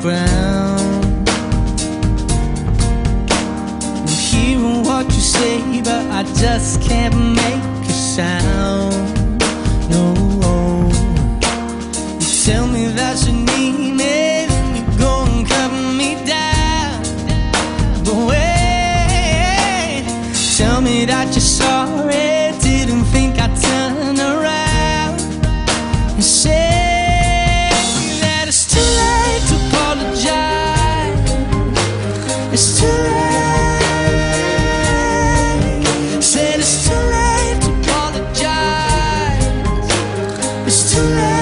ground. I'm hearing what you say, but I just can't make a sound. No, you tell me that you need me. Tell me that you're sorry. It's too late. Said it's too late to apologize. It's too late.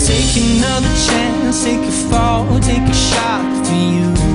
Take another chance, take a fall, take a shot for you.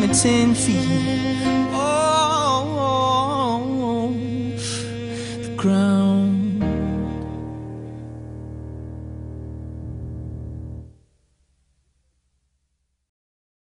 Me ten feet. Oh, oh, oh, oh. the ground.